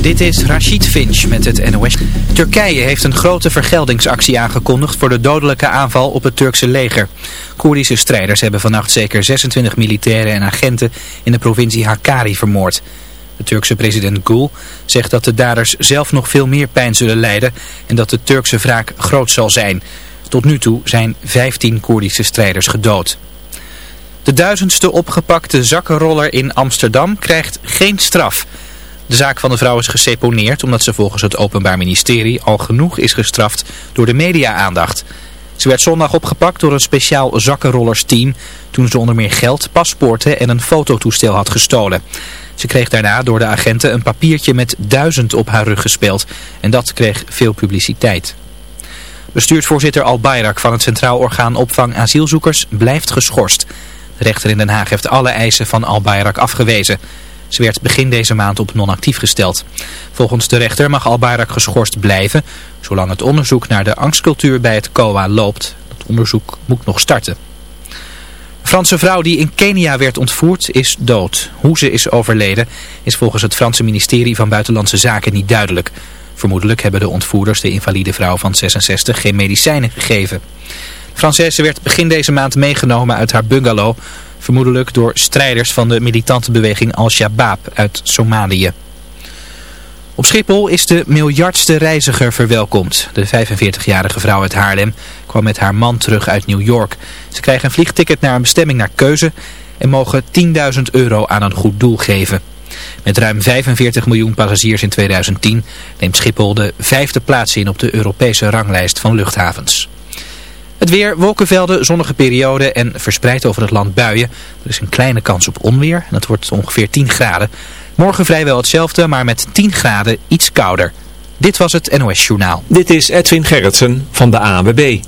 Dit is Rashid Finch met het NOS. Turkije heeft een grote vergeldingsactie aangekondigd voor de dodelijke aanval op het Turkse leger. Koerdische strijders hebben vannacht zeker 26 militairen en agenten in de provincie Hakkari vermoord. De Turkse president Gül zegt dat de daders zelf nog veel meer pijn zullen lijden en dat de Turkse wraak groot zal zijn. Tot nu toe zijn 15 Koerdische strijders gedood. De duizendste opgepakte zakkenroller in Amsterdam krijgt geen straf. De zaak van de vrouw is geseponeerd omdat ze volgens het Openbaar Ministerie al genoeg is gestraft door de media-aandacht. Ze werd zondag opgepakt door een speciaal zakkenrollersteam toen ze onder meer geld, paspoorten en een fototoestel had gestolen. Ze kreeg daarna door de agenten een papiertje met duizend op haar rug gespeeld en dat kreeg veel publiciteit. Bestuursvoorzitter Al Bayrak van het Centraal Orgaan Opvang Asielzoekers blijft geschorst. De rechter in Den Haag heeft alle eisen van Al Bayrak afgewezen. Ze werd begin deze maand op non-actief gesteld. Volgens de rechter mag Al Bayrak geschorst blijven, zolang het onderzoek naar de angstcultuur bij het COA loopt. Dat onderzoek moet nog starten. Een Franse vrouw die in Kenia werd ontvoerd is dood. Hoe ze is overleden is volgens het Franse ministerie van Buitenlandse Zaken niet duidelijk. Vermoedelijk hebben de ontvoerders de invalide vrouw van 66 geen medicijnen gegeven. Française werd begin deze maand meegenomen uit haar bungalow, vermoedelijk door strijders van de militante beweging Al-Shabaab uit Somalië. Op Schiphol is de miljardste reiziger verwelkomd. De 45-jarige vrouw uit Haarlem kwam met haar man terug uit New York. Ze krijgen een vliegticket naar een bestemming naar keuze en mogen 10.000 euro aan een goed doel geven. Met ruim 45 miljoen passagiers in 2010 neemt Schiphol de vijfde plaats in op de Europese ranglijst van luchthavens. Het weer, wolkenvelden, zonnige perioden en verspreid over het land buien. Er is een kleine kans op onweer en het wordt ongeveer 10 graden. Morgen vrijwel hetzelfde, maar met 10 graden iets kouder. Dit was het NOS Journaal. Dit is Edwin Gerritsen van de ANWB.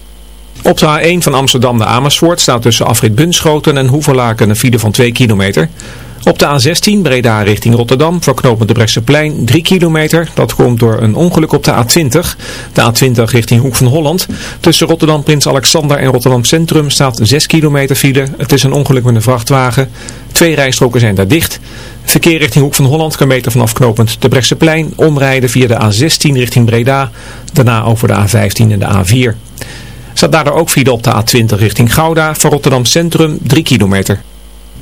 Op de A1 van Amsterdam naar Amersfoort staat tussen afrit Bunschoten en Hoeverlaken een file van 2 kilometer. Op de A16 Breda richting Rotterdam voor knooppunt de Brechtseplein 3 kilometer. Dat komt door een ongeluk op de A20. De A20 richting Hoek van Holland. Tussen Rotterdam Prins Alexander en Rotterdam Centrum staat 6 kilometer file. Het is een ongeluk met een vrachtwagen. Twee rijstroken zijn daar dicht. Verkeer richting Hoek van Holland kan beter vanaf knooppunt de Brechtseplein omrijden via de A16 richting Breda. Daarna over de A15 en de A4. Staat daardoor ook file op de A20 richting Gouda voor Rotterdam Centrum 3 kilometer.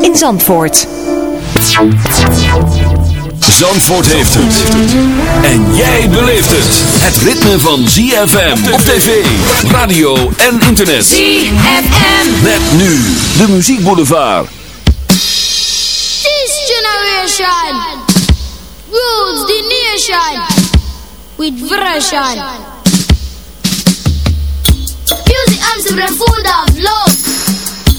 in Zandvoort. Zandvoort heeft het. En jij beleeft het. Het ritme van ZFM op tv, radio en internet. ZFM. Met nu de muziekboulevard. This generation rules the nation with version. Music I'm full of love.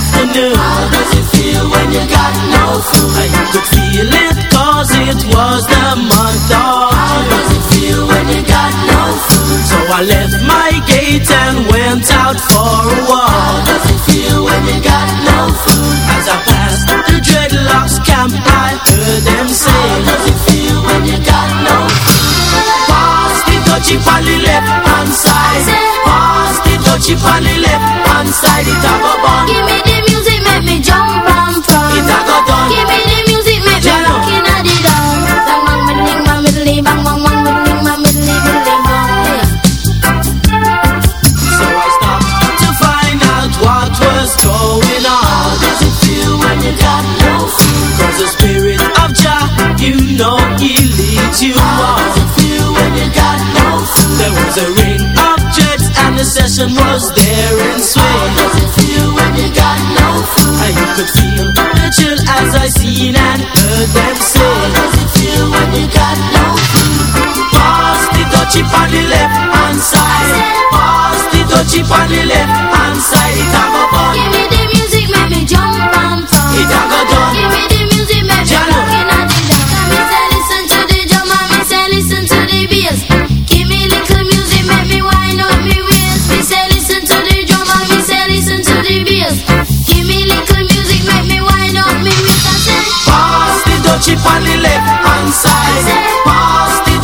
afternoon. How does it feel when you got no food? I could feel it cause it was the month of How does it feel when you got no food? So I left my gate and went out for a walk. How does it feel when you got no food? As I passed the dreadlocks camp, I heard them say. How does it feel when you got no food? Pass the touchy on the left hand side. Pass the touchy on the left hand side. It have a bun. Give me touch it on the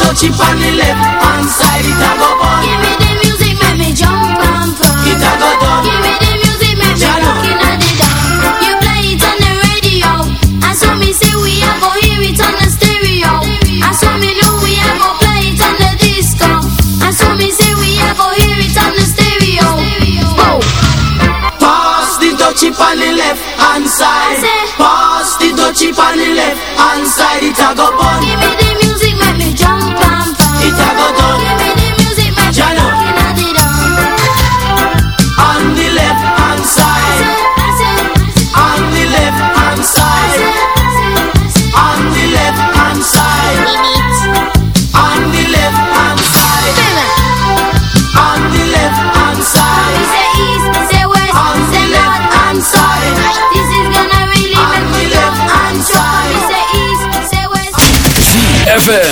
the it on the Give me the music, make me jump and pump. It a. Give me the music, make me jump the. You play it on the radio, I saw me say we are go hear it on the stereo. I saw me know we are go play it on the disco. I saw me say we are go hear it on the stereo. Oh. Pass the touch it left hand side. chip on the left and side, it a go bun.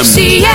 see. ya.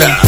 It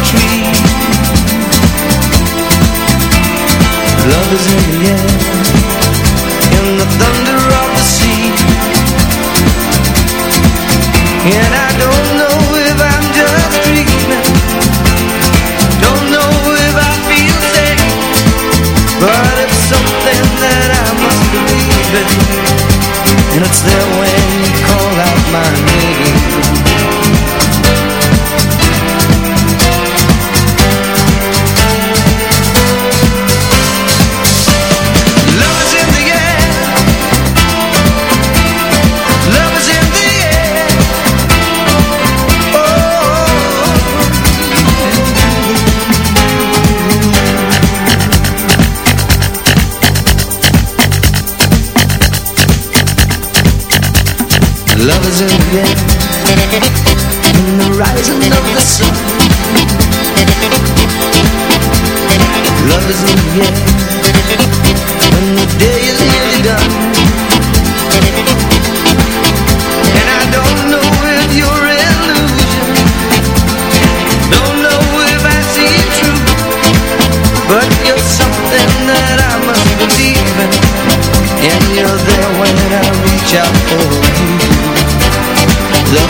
is in the air. In the thunder of the sea. And I don't know if I'm just dreaming. Don't know if I feel safe. But it's something that I must believe in. And it's there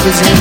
Love is in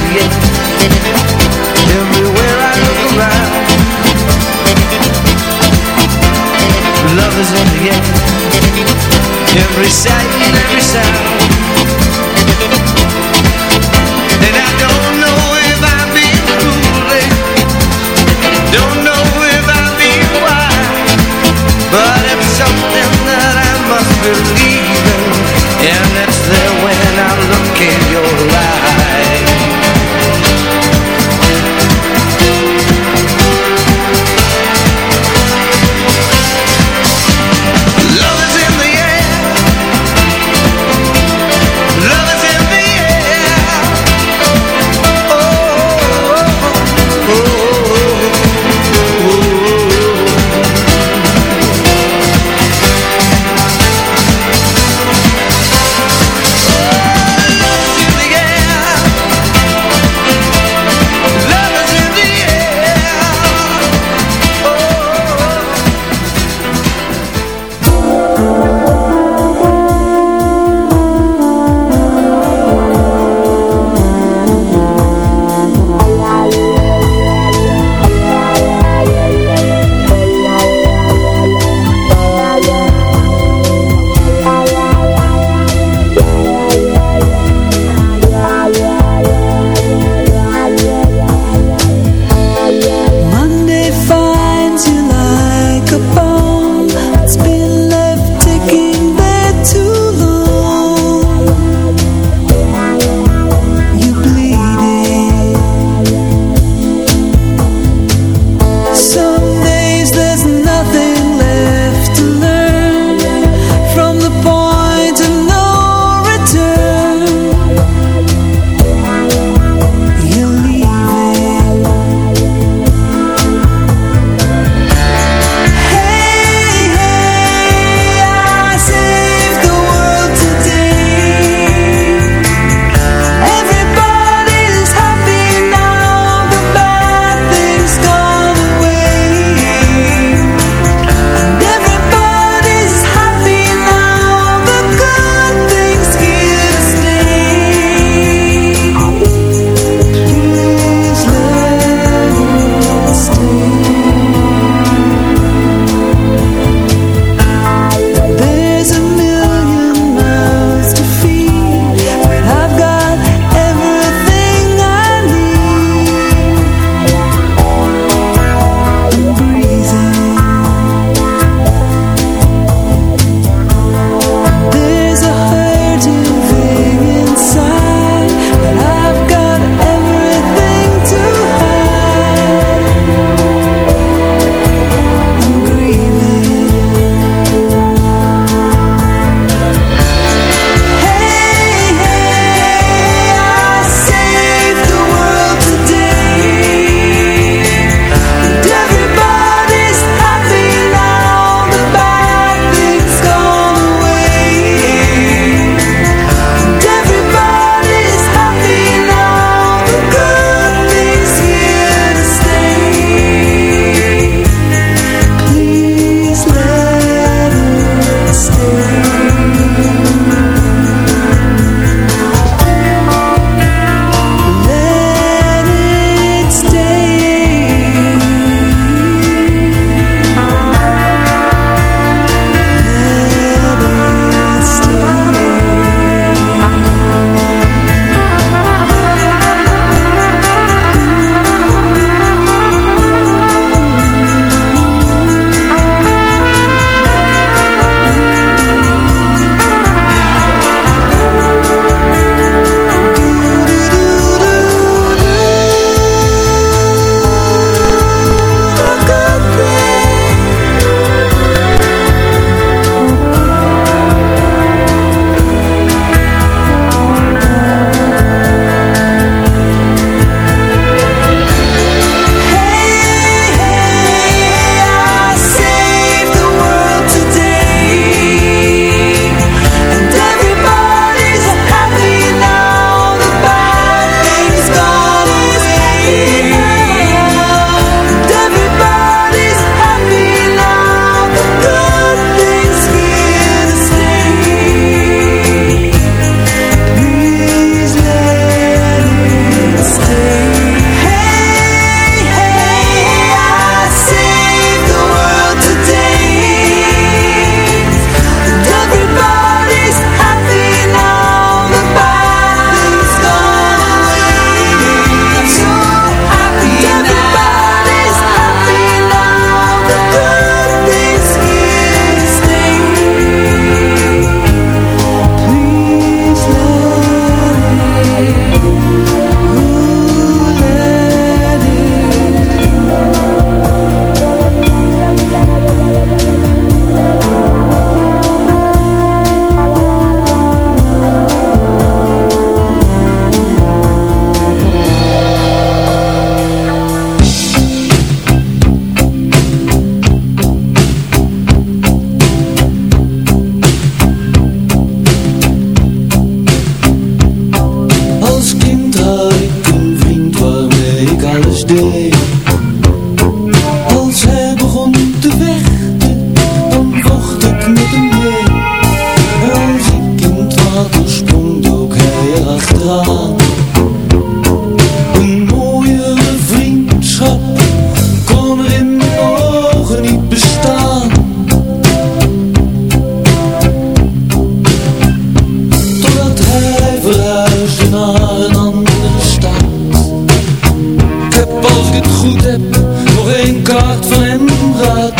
een kaart van hem gehad.